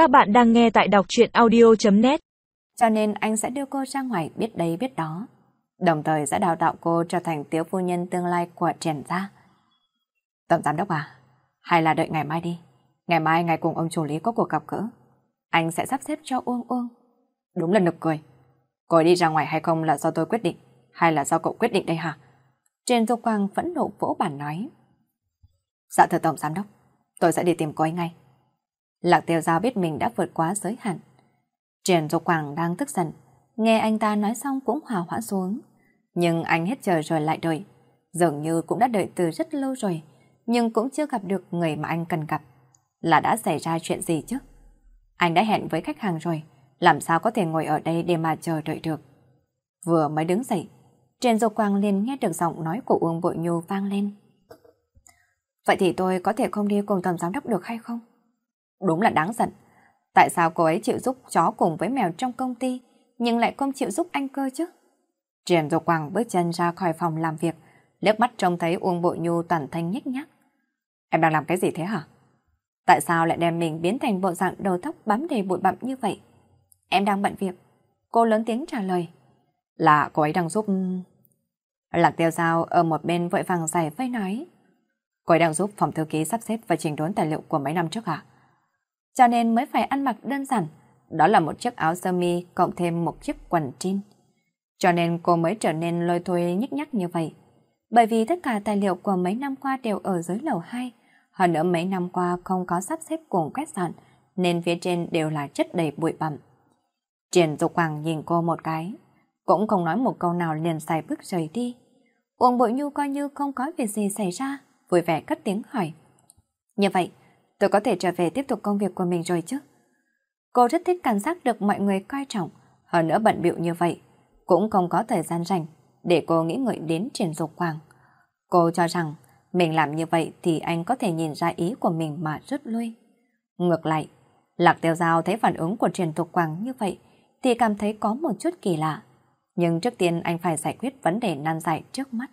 Các bạn đang nghe tại đọc truyện audio.net Cho nên anh sẽ đưa cô ra ngoài biết đây biết đó. Đồng thời sẽ đào tạo cô trở thành tiểu phu nhân tương lai của triển Gia. Tổng giám đốc à, hay là đợi ngày mai đi. Ngày mai ngày cùng ông chủ lý có cuộc gặp gỡ. Anh sẽ sắp xếp cho Uông Uông. Đúng là nực cười. Cô đi ra ngoài hay không là do tôi quyết định, hay là do cậu quyết định đây hả? Trên Tô Quang vẫn nộ vỗ bản nói. Dạ thưa Tổng Giám Đốc, tôi sẽ đi tìm cô ấy ngay. Lạc tiêu giao biết mình đã vượt quá giới hạn. Triển Dục Quảng đang tức giận, nghe anh ta nói xong cũng hòa hoãn xuống. Nhưng anh hết chờ rồi lại đợi, dường như cũng đã đợi từ rất lâu rồi, nhưng cũng chưa gặp được người mà anh cần gặp. Là đã xảy ra chuyện gì chứ? Anh đã hẹn với khách hàng rồi, làm sao có thể ngồi ở đây để mà chờ đợi được. Vừa mới đứng dậy, Triển Dục Quang liền nghe được giọng nói của Uông Bội Nhu vang lên. Vậy thì tôi có thể không đi cùng tổng giám đốc được hay không? Đúng là đáng giận. Tại sao cô ấy chịu giúp chó cùng với mèo trong công ty, nhưng lại không chịu giúp anh cơ chứ? Triển Dục Quang bước chân ra khỏi phòng làm việc, liếc mắt trông thấy Uông Bội Nhu toàn thanh nhếch nhác. Em đang làm cái gì thế hả? Tại sao lại đem mình biến thành bộ dạng đầu tóc bám đầy bụi bặm như vậy? Em đang bận việc. Cô lớn tiếng trả lời. Là cô ấy đang giúp... Lạc tiêu dao ở một bên vội vàng giải vây nói. Cô ấy đang giúp phòng thư ký sắp xếp và chỉnh đốn tài liệu của mấy năm trước ạ. Cho nên mới phải ăn mặc đơn giản. Đó là một chiếc áo sơ mi cộng thêm một chiếc quần jean. Cho nên cô mới trở nên lôi thôi nhích nhắc như vậy. Bởi vì tất cả tài liệu của mấy năm qua đều ở dưới lầu 2. Hơn nữa mấy năm qua không có sắp xếp cùng quét dọn, nên phía trên đều là chất đầy bụi bặm. Triển Dục Hoàng nhìn cô một cái, cũng không nói một câu nào liền xài bước rời đi. Uông Bội Nhu coi như không có việc gì xảy ra, vui vẻ cất tiếng hỏi. Như vậy, tôi có thể trở về tiếp tục công việc của mình rồi chứ? Cô rất thích cảm giác được mọi người coi trọng, hơn nữa bận bịu như vậy, cũng không có thời gian rảnh để cô nghĩ ngợi đến Triển Dục Quang. Cô cho rằng mình làm như vậy thì anh có thể nhìn ra ý của mình mà rút lui. Ngược lại, Lạc Tiêu Giao thấy phản ứng của Triển Dục Quang như vậy thì cảm thấy có một chút kỳ lạ. Nhưng trước tiên anh phải giải quyết vấn đề nan giải trước mắt.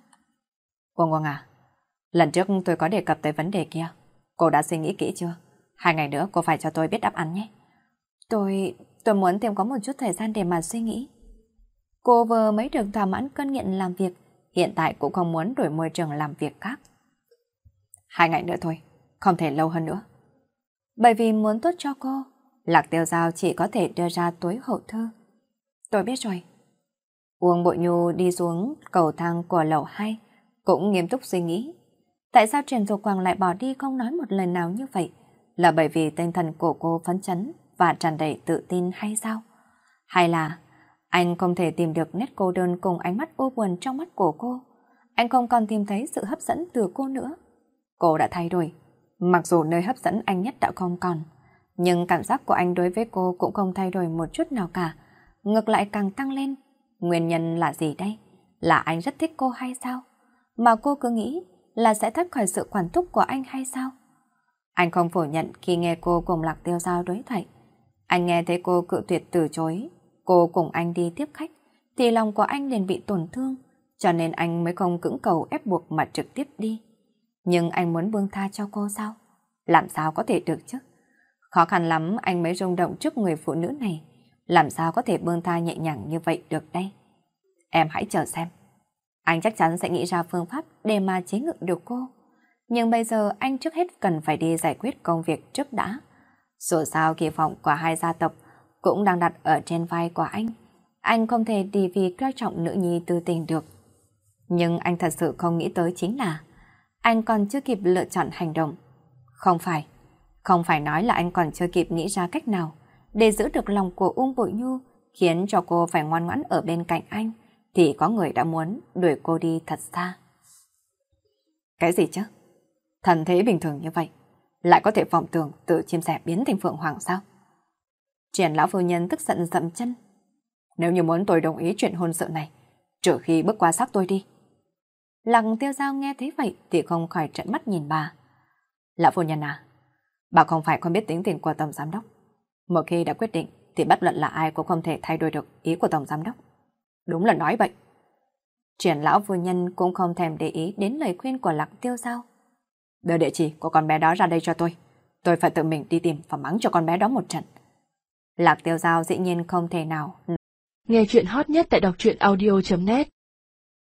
Quang Quang à, lần trước tôi có đề cập tới vấn đề kia. Cô đã suy nghĩ kỹ chưa? Hai ngày nữa cô phải cho tôi biết đáp án nhé. Tôi... tôi muốn thêm có một chút thời gian để mà suy nghĩ. Cô vừa mới được thỏa mãn cơn nghiện làm việc, hiện tại cũng không muốn đổi môi trường làm việc khác. Hai ngày nữa thôi, không thể lâu hơn nữa. Bởi vì muốn tốt cho cô, Lạc Tiêu Giao chỉ có thể đưa ra túi hậu thư. Tôi biết rồi. Uông Bội Nhu đi xuống cầu thang của lầu 2, cũng nghiêm túc suy nghĩ. Tại sao Trần Dục Quang lại bỏ đi không nói một lời nào như vậy? Là bởi vì tinh thần của cô phấn chấn và tràn đầy tự tin hay sao? Hay là anh không thể tìm được nét cô đơn cùng ánh mắt u buồn trong mắt của cô? Anh không còn tìm thấy sự hấp dẫn từ cô nữa. Cô đã thay đổi. Mặc dù nơi hấp dẫn anh nhất đã không còn, nhưng cảm giác của anh đối với cô cũng không thay đổi một chút nào cả. Ngược lại càng tăng lên. Nguyên nhân là gì đây? Là anh rất thích cô hay sao? Mà cô cứ nghĩ là sẽ thoát khỏi sự quản thúc của anh hay sao? Anh không phủ nhận khi nghe cô cùng Lạc Tiêu Giao đối thoại. Anh nghe thấy cô cự tuyệt từ chối, cô cùng anh đi tiếp khách, thì lòng của anh liền bị tổn thương, cho nên anh mới không cưỡng cầu ép buộc mà trực tiếp đi. Nhưng anh muốn buông tha cho cô sao? Làm sao có thể được chứ? Khó khăn lắm anh mới rung động trước người phụ nữ này. Làm sao có thể buông tha nhẹ nhàng như vậy được đây? Em hãy chờ xem. Anh chắc chắn sẽ nghĩ ra phương pháp để mà chế ngự được cô. Nhưng bây giờ anh trước hết cần phải đi giải quyết công việc trước đã. Dù sao kỳ vọng của hai gia tộc cũng đang đặt ở trên vai của anh. Anh không thể đi vì coi trọng nữ nhi tư tình được. Nhưng anh thật sự không nghĩ tới chính là anh còn chưa kịp lựa chọn hành động. Không phải, không phải nói là anh còn chưa kịp nghĩ ra cách nào để giữ được lòng của Ung Bội Nhu, khiến cho cô phải ngoan ngoãn ở bên cạnh anh, thì có người đã muốn đuổi cô đi thật xa. Cái gì chứ? Thần thế bình thường như vậy, lại có thể vọng tưởng tự chim sẻ biến thành phượng hoàng sao? Triển lão phu nhân tức giận dậm chân. Nếu như muốn tôi đồng ý chuyện hôn sự này, trừ khi bước qua xác tôi đi. Lặng tiêu giao nghe thấy vậy thì không khỏi trận mắt nhìn bà. Lão phu nhân à, bà không phải không biết tính tình của tổng giám đốc. Một khi đã quyết định thì bất luận là ai cũng không thể thay đổi được ý của tổng giám đốc. Đúng là nói vậy. Triển lão phu nhân cũng không thèm để ý đến lời khuyên của lạc tiêu giao. Đưa địa chỉ của con bé đó ra đây cho tôi. Tôi phải tự mình đi tìm và mắng cho con bé đó một trận. Lạc tiêu giao dĩ nhiên không thể nào. Nghe chuyện hot nhất tại đọc truyện audio.net